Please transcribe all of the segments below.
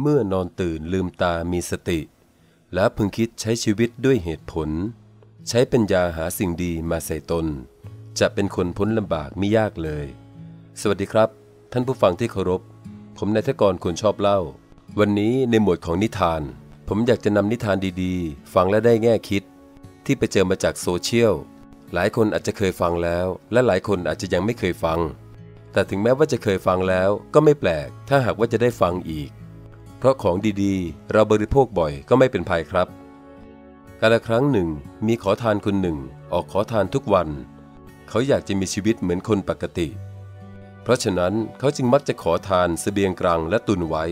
เมื่อนอนตื่นลืมตามีสติ แล้วพึงคิดใช้ชีวิตด้วยเหตุผล ใช้ปัญญาหาสิ่งดีมาใส่ตน จะเป็นคนพ้นลำบากไม่ยากเลย สวัสดีครับ ท่านผู้ฟังที่เคารพ ผมนายทกรคนชอบเล่า วันนี้ในหมวดของนิทาน ผมอยากจะนำนิทานดีๆ ฟังและได้แง่คิด ที่ไปเจอมาจากโซเชียลหลายคนอาจจะเคยฟังแล้ว และหลายคนอาจจะยังไม่เคยฟัง แต่ถึงแม้ว่าจะเคยฟังแล้วก็ไม่แปลก ถ้าหากว่าจะได้ฟังอีก เพราะของดีๆ เราบริโภคบ่อยก็ไม่เป็นภัยครับกาลครั้งหนึ่งมีขอทานคนหนึ่งออกขอทานทุกวัน เขาอยากจะมีชีวิตเหมือนคนปกติ เพราะฉะนั้นเขาจึงมักจะขอทานสเสบียงกลางและตุนไว้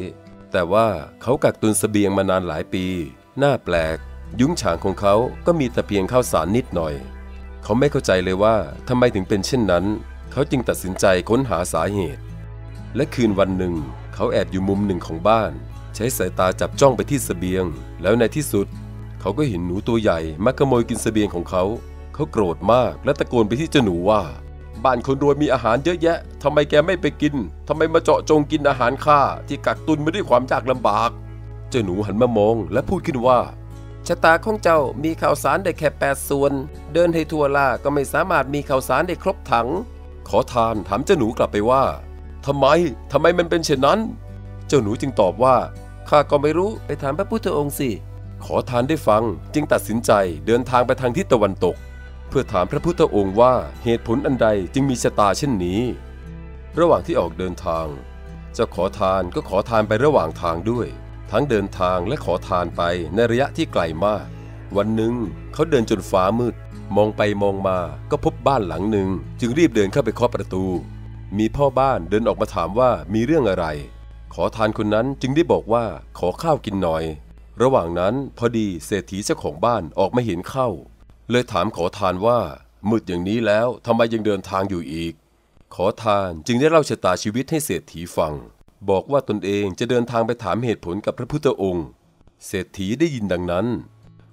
แต่ว่าเขากักตุนสเสบียงมานานหลายปี หน่าแปลก ยุ้งฉางของเขาก็มีแต่เพียงข้าวสารนิดหน่อย เขาไม่เข้าใจเลยว่าทำไมถึงเป็นเช่นนั้น เขาจึงตัดสินใจค้นหาสาเหตุ และคืนวันหนึ่ง เขาแอบอยู่มุมหนึ่งของบ้าน ใช้สายตาจับจ้องไปที่สเสบียง แล้วในที่สุด เขาก็เห็นหนูตัวใหญ่มาขโมยกินสเสบียงของเขา เขาโกรธมากและตะโกนไปที่เจ้าหนูว่า บ้านคนรวยมีอาหารเยอะแยะทำไมแกไม่ไปกินทำไมมาเจาะจงกินอาหารข้าที่กักตุนมาด้วยความยากลำบาก เจ้าหนูหันมามองและพูดขึ้นว่าชะตาของเจ้ามีข่าวสารได้แค่แปดส่วน เดินให้ทั่วล่าก็ไม่สามารถมีข่าวสารได้ครบถัง ขอทานถามเจ้าหนูกลับไปว่าทำไมทำไมมันเป็นเช่นนั้น เจ้าหนูจึงตอบว่า ข้าก็ไม่รู้ไปถามพระพุทธองค์สิ ขอทานได้ฟังจึงตัดสินใจเดินทางไปทางทิศตะวันตก เพื่อถามพระพุทธองค์ว่าเหตุผลอันใดจึงมีชะตาเช่นนี้ ระหว่างที่ออกเดินทางเจ้าขอทานก็ขอทานไประหว่างทางด้วย ทั้งเดินทางและขอทานไปในระยะที่ไกลมาก วันหนึ่งเขาเดินจนฟ้ามืด มองไปมองมาก็พบบ้านหลังหนึ่ง จึงรีบเดินเข้าไปเคาะประตู มีพ่อบ้านเดินออกมาถามว่ามีเรื่องอะไร ขอทานคนนั้นจึงได้บอกว่าขอข้าวกินหน่อย ระหว่างนั้นพอดีเศรษฐีเจ้าของบ้านออกมาเห็นเข้า เลยถามขอทานว่ามืดอย่างนี้แล้วทำไมยังเดินทางอยู่อีก ขอทานจึงได้เล่าชะตาชีวิตให้เศรษฐีฟัง บอกว่าตนเองจะเดินทางไปถามเหตุผลกับพระพุทธองค์ เศรษฐีได้ยินดังนั้น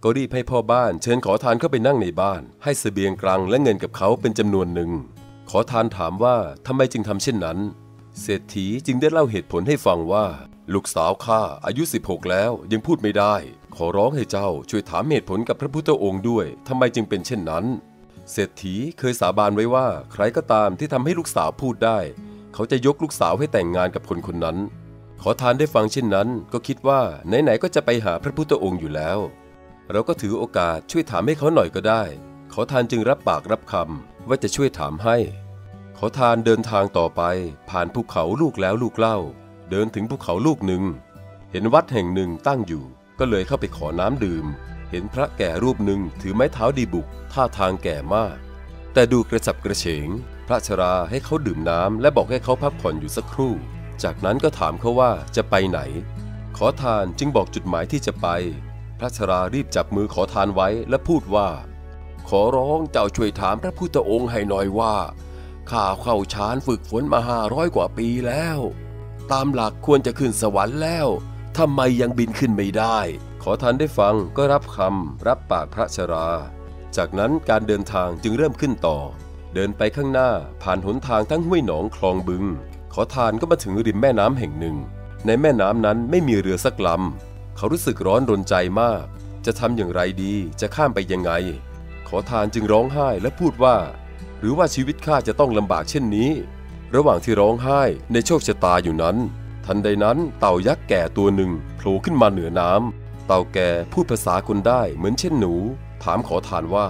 ก็รีบให้พ่อบ้านเชิญขอทานเข้าไปนั่งในบ้าน ให้เสบียงกลางและเงินกับเขาเป็นจำนวนหนึ่ง ขอทานถามว่าทำไมจึงทำเช่นนั้น เศรษฐีจึงได้เล่าเหตุผลให้ฟังว่า ลูกสาวข้าอายุ 16 แล้วยังพูดไม่ได้ ขอร้องให้เจ้าช่วยถามเหตุผลกับพระพุทธองค์ด้วยทำไมจึงเป็นเช่นนั้น เศรษฐีเคยสาบานไว้ว่า ใครก็ตามที่ทำให้ลูกสาวพูดได้ เขาจะยกลูกสาวให้แต่งงานกับคนคนนั้น ขอทานได้ฟังเช่นนั้น ก็คิดว่าไหนๆก็จะไปหาพระพุทธองค์อยู่แล้ว เราก็ถือโอกาสช่วยถามให้เขาหน่อยก็ได้ ขอทานจึงรับปากรับคำว่าจะช่วยถามให้ ขอทานเดินทางต่อไป ผ่านภูเขาลูกแล้วลูกเล่า เดินถึงภูเขาลูกหนึ่ง เห็นวัดแห่งหนึ่งตั้งอยู่ ก็เลยเข้าไปขอน้ำดื่ม เห็นพระแก่รูปหนึ่งถือไม้เท้าดีบุก ท่าทางแก่มาก แต่ดูกระฉับกระเฉง พระชราให้เขาดื่มน้ำและบอกให้เขาพักผ่อนอยู่สักครู่ จากนั้นก็ถามเขาว่าจะไปไหน ขอทานจึงบอกจุดหมายที่จะไป พระชรารีบจับมือขอทานไว้และพูดว่า ขอร้องเจ้าช่วยถามพระพุทธองค์ให้หน่อยว่า ข้าเข้าฌานฝึกฝนมาห้าร้อยกว่าปีแล้ว ตามหลักควรจะขึ้นสวรรค์แล้วทำไมยังบินขึ้นไม่ได้ ขอทานได้ฟังก็รับคำรับปากพระชรา จากนั้นการเดินทางจึงเริ่มขึ้นต่อ เดินไปข้างหน้าผ่านหนทางทั้งห้วยหนองคลองบึง ขอทานก็มาถึงริมแม่น้ำแห่งหนึ่ง ในแม่น้ำนั้นไม่มีเรือสักลำเขารู้สึกร้อนรนใจมาก จะทำอย่างไรดีจะข้ามไปยังไง ขอทานจึงร้องไห้และพูดว่า หรือว่าชีวิตข้าจะต้องลำบากเช่นนี้ ระหว่างที่ร้องไห้ในโชคชะตาอยู่นั้น ทันใดนั้นเต่ายักษ์แก่ตัวหนึ่งโผล่ขึ้นมาเหนือน้ำเต่าแก่พูดภาษาคนได้เหมือนเช่นหนู ถามขอทานว่า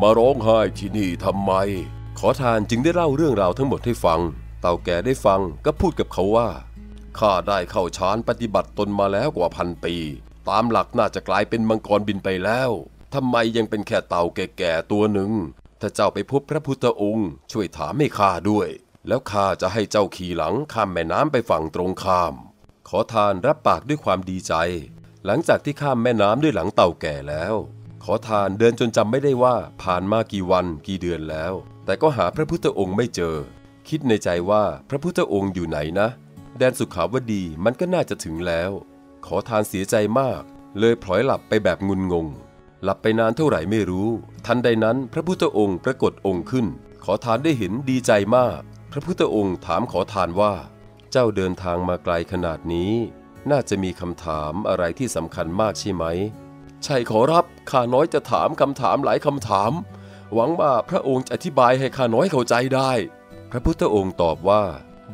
มาร้องไห้ที่นี่ทำไม ขอทานจึงได้เล่าเรื่องราวทั้งหมดให้ฟัง เต่าแก่ได้ฟังก็พูดกับเขาว่าข้าได้เข้าฌานปฏิบัติตนมาแล้วกว่าพันปี ตามหลักน่าจะกลายเป็นมังกรบินไปแล้วทำไมยังเป็นแค่เต่าแก่ๆตัวหนึ่ง ถ้าเจ้าไปพบพระพุทธองค์ ช่วยถามให้ข้าด้วย แล้วข้าจะให้เจ้าขี่หลังข้ามแม่น้ำไปฝั่งตรงข้าม ขอทานรับปากด้วยความดีใจ หลังจากที่ข้ามแม่น้ำด้วยหลังเต่าแก่แล้ว ขอทานเดินจนจำไม่ได้ว่าผ่านมากี่วันกี่เดือนแล้ว แต่ก็หาพระพุทธองค์ไม่เจอ คิดในใจว่าพระพุทธองค์อยู่ไหนนะ แดนสุขาวดีมันก็น่าจะถึงแล้ว ขอทานเสียใจมาก เลยพลอยหลับไปแบบงุนงง หลับไปนานเท่าไหร่ไม่รู้ ทันใดนั้นพระพุทธองค์ปรากฏองค์ขึ้น ขอทานได้เห็นดีใจมาก พระพุทธองค์ถามขอทานว่า เจ้าเดินทางมาไกลขนาดนี้ น่าจะมีคำถามอะไรที่สำคัญมากใช่ไหม ใช่ขอรับข้าน้อยจะถามคำถามหลายคำถาม หวังว่าพระองค์จะอธิบายให้ข้าน้อยเข้าใจได้ พระพุทธองค์ตอบว่า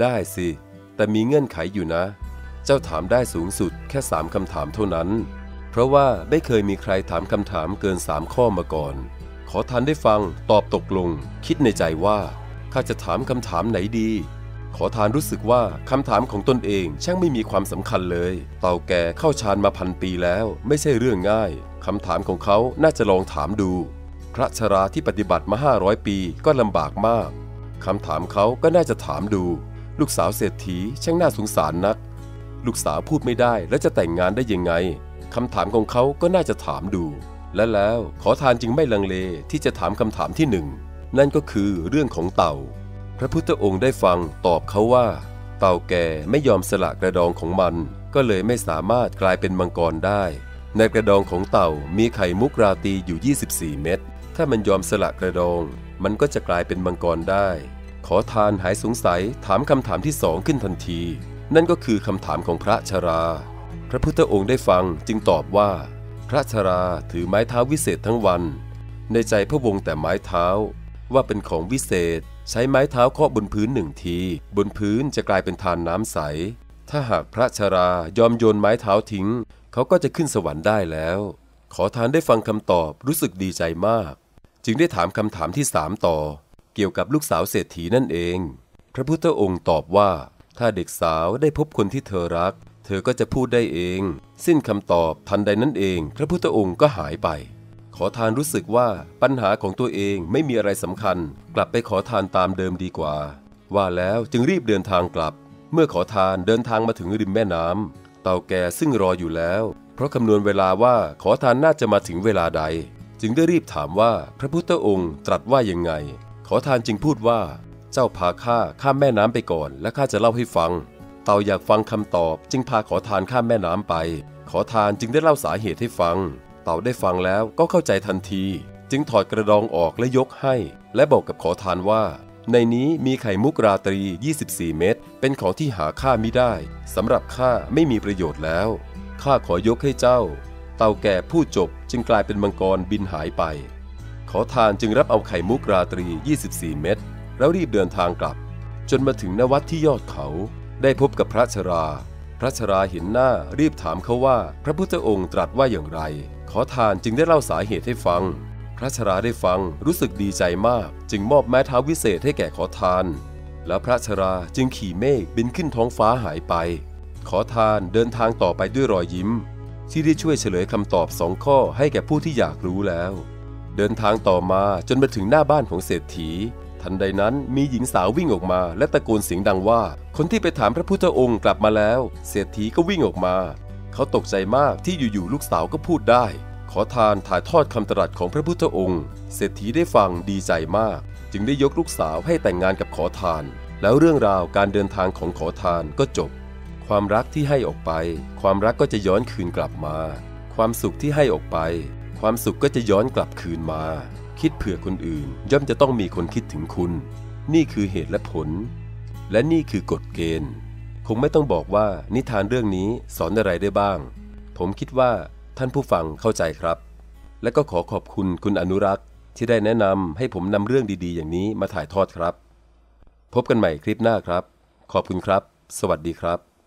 ได้สิ แต่มีเงื่อนไขอยู่นะ เจ้าถามได้สูงสุดแค่สามคำถามเท่านั้น ราะว่าไม่เคยมีใครถามคำถามเกินสามข้อมาก่อน ขอทานได้ฟังตอบตกลง คิดในใจว่าข้าจะถามคำถามไหนดี ขอทานรู้สึกว่าคำถามของตนเองช่างไม่มีความสำคัญเลย เต่าแก่เข้าฌานมาพันปีแล้ว ไม่ใช่เรื่องง่ายคำถามของเขาน่าจะลองถามดู พระชราที่ปฏิบัติมา 500 ปีก็ลำบากมากคำถามเขาก็น่าจะถามดู ลูกสาวเศรษฐีช่างน่าสงสารนัก ลูกสาวพูดไม่ได้แล้วจะแต่งงานได้ยังไง คำถามของเขาก็น่าจะถามดู และแล้วขอทานจึงไม่ลังเลที่จะถามคำถามที่หนึ่งนั่นก็คือเรื่องของเต่า พระพุทธองค์ได้ฟังตอบเขาว่า เต่าแก่ไม่ยอมสละกระดองของมัน ก็เลยไม่สามารถกลายเป็นมังกรได้ ในกระดองของเต่ามีไข่มุกราตีอยู่ 24 เม็ดถ้ามันยอมสละกระดอง มันก็จะกลายเป็นมังกรได้ ขอทานหายสงสัยถามคำถามที่สองขึ้นทันที นั่นก็คือคำถามของพระชรา พระพุทธองค์ได้ฟังจึงตอบว่า พระชราถือไม้เท้าวิเศษทั้งวัน ในใจพระวงแต่ไม้เท้า ว่าเป็นของวิเศษ ใช้ไม้เท้าเคาะบนพื้นหนึ่งที บนพื้นจะกลายเป็นทานน้ำใส ถ้าหากพระชรายอมโยนไม้เท้าทิ้ง เขาก็จะขึ้นสวรรค์ได้แล้ว ขอทานได้ฟังคำตอบรู้สึกดีใจมาก จึงได้ถามคำถามที่สามต่อ เกี่ยวกับลูกสาวเศรษฐีนั่นเอง พระพุทธองค์ตอบว่าถ้าเด็กสาวได้พบคนที่เธอรัก เธอก็จะพูดได้เอง สิ้นคำตอบทันใดนั้นเอง พระพุทธองค์ก็หายไป ขอทานรู้สึกว่าปัญหาของตัวเองไม่มีอะไรสำคัญ กลับไปขอทานตามเดิมดีกว่า ว่าแล้วจึงรีบเดินทางกลับ เมื่อขอทานเดินทางมาถึงริมแม่น้ำเต่าแก่ซึ่งรออยู่แล้ว เพราะคำนวณเวลาว่าขอทานน่าจะมาถึงเวลาใด จึงได้รีบถามว่าพระพุทธองค์ตรัสว่ายังไง ขอทานจึงพูดว่า เจ้าพาข้าข้ามแม่น้ำไปก่อน และข้าจะเล่าให้ฟัง เต่าอยากฟังคำตอบ จึงพาขอทานข้ามแม่น้ำไป ขอทานจึงได้เล่าสาเหตุให้ฟัง เต่าได้ฟังแล้วก็เข้าใจทันที จึงถอดกระดองออกและยกให้ และบอกกับขอทานว่า ในนี้มีไข่มุกราตรี 24 เม็ดเป็นของที่หาค่ามิได้สำหรับข้าไม่มีประโยชน์แล้วข้าขอยกให้เจ้า เต่าแก่พูดจบจึงกลายเป็นมังกรบินหายไป ขอทานจึงรับเอาไข่มุกราตรี 24 เม็ดแล้วรีบเดินทางกลับ จนมาถึงนวัดที่ยอดเขา ได้พบกับพระชรา พระชราเห็นหน้ารีบถามเขาว่า พระพุทธองค์ตรัสว่าอย่างไร ขอทานจึงได้เล่าสาเหตุให้ฟัง พระชราได้ฟังรู้สึกดีใจมาก จึงมอบไม้เท้าวิเศษให้แก่ขอทาน แล้วพระชราจึงขี่เมฆบินขึ้นท้องฟ้าหายไป ขอทานเดินทางต่อไปด้วยรอยยิ้ม ที่ได้ช่วยเฉลยคำตอบสองข้อให้แก่ผู้ที่อยากรู้แล้ว เดินทางต่อมาจนมาถึงหน้าบ้านของเศรษฐี ทันใดนั้นมีหญิงสาววิ่งออกมา และตะโกนเสียงดังว่า คนที่ไปถามพระพุทธองค์กลับมาแล้ว เศรษฐีก็วิ่งออกมา เขาตกใจมากที่อยู่ๆลูกสาวก็พูดได้ ขอทานถ่ายทอดคำตรัสของพระพุทธองค์ เศรษฐีได้ฟังดีใจมาก จึงได้ยกลูกสาวให้แต่งงานกับขอทาน แล้วเรื่องราวการเดินทางของขอทานก็จบ ความรักที่ให้ออกไป ความรักก็จะย้อนคืนกลับมา ความสุขที่ให้ออกไป ความสุขก็จะย้อนกลับคืนมา คิดเผื่อคนอื่น ย่อมจะต้องมีคนคิดถึงคุณ นี่คือเหตุและผล และนี่คือกฎเกณฑ์ คงไม่ต้องบอกว่านิทานเรื่องนี้สอนอะไรได้บ้าง ผมคิดว่าท่านผู้ฟังเข้าใจครับ และก็ขอขอบคุณคุณอนุรักษ์ ที่ได้แนะนำให้ผมนำเรื่องดีๆ อย่างนี้มาถ่ายทอดครับ พบกันใหม่คลิปหน้าครับ ขอบคุณครับ สวัสดีครับ